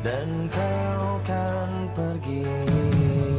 dan kau kan pergi.